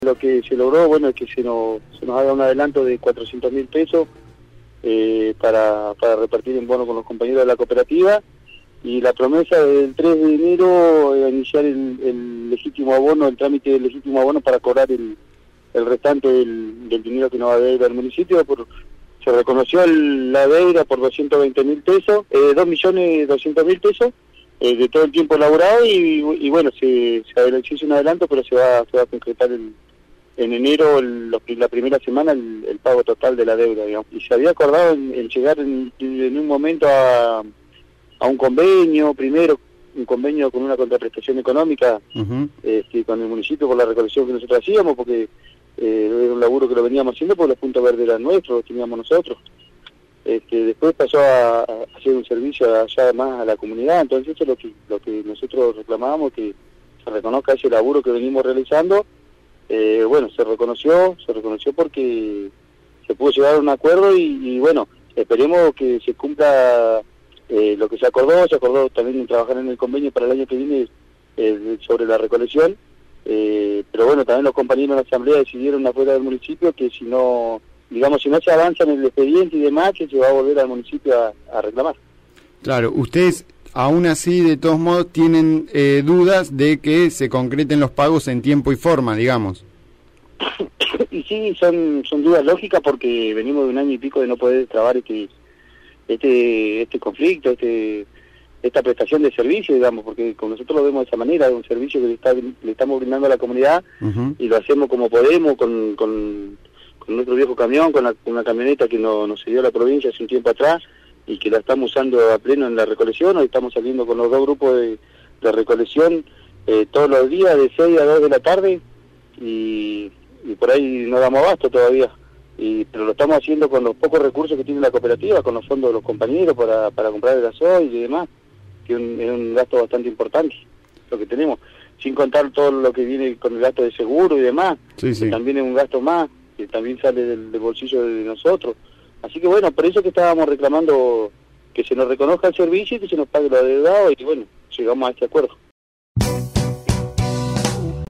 Lo que se logró, bueno, es que se nos, se nos haga un adelanto de 400 mil pesos eh, para, para repartir en bono con los compañeros de la cooperativa y la promesa del 3 de enero es iniciar el, legítimo abono, el trámite del legítimo abono para cobrar el, el restante del, dinero que nos va a deber al municipio. Por, se reconoció la deuda por 220 mil pesos, eh, 2 millones 200 mil pesos eh, de todo el tiempo elaborado y, bueno, se, se, hizo un adelanto, pero se va, se va a concretar el, en enero, la primera semana, el, pago total de la deuda, digamos. Y se había acordado en, llegar en, un momento a, a, un convenio, primero un convenio con una contraprestación económica este, con el municipio por la recolección que nosotros hacíamos, porque eh, era un laburo que lo veníamos haciendo porque los puntos verdes eran nuestros, los teníamos nosotros. Este, después pasó a, hacer un servicio allá más a la comunidad, entonces eso es lo que, lo que nosotros reclamábamos, que se reconozca ese laburo que venimos realizando. Eh, bueno, se reconoció, se reconoció porque se pudo llegar a un acuerdo y, bueno, esperemos que se cumpla eh, lo que se acordó, se acordó también trabajar en el convenio para el año que viene eh, sobre la recolección, pero bueno, también los compañeros de la asamblea decidieron afuera del municipio que si no, digamos, si no se avanza en el expediente y demás, que se va a volver al municipio a reclamar. Claro, ustedes aún así, de todos modos, tienen eh, dudas de que se concreten los pagos en tiempo y forma, digamos. Y sí, son, son dudas lógicas porque venimos de un año y pico de no poder trabar este este este conflicto, este esta prestación de servicio, digamos, porque con nosotros lo vemos de esa manera, es un servicio que le, está, le estamos brindando a la comunidad y lo hacemos como podemos, con, con, nuestro viejo camión, con, una camioneta que nos, nos dio la provincia hace un tiempo atrás, y que la estamos usando a pleno en la recolección. Hoy estamos saliendo con los dos grupos de, recolección eh, todos los días de 6 a 2 de la tarde y, por ahí no damos abasto todavía. Y, pero lo estamos haciendo con los pocos recursos que tiene la cooperativa, con los fondos de los compañeros para, para comprar el gasoil y demás, que es un, gasto bastante importante lo que tenemos, sin contar todo lo que viene con el gasto de seguro y demás, que también es un gasto más, que también sale del bolsillo de nosotros. Así que bueno, por eso que estábamos reclamando que se nos reconozca el servicio y que se nos pague lo adeudado y bueno, llegamos a este acuerdo.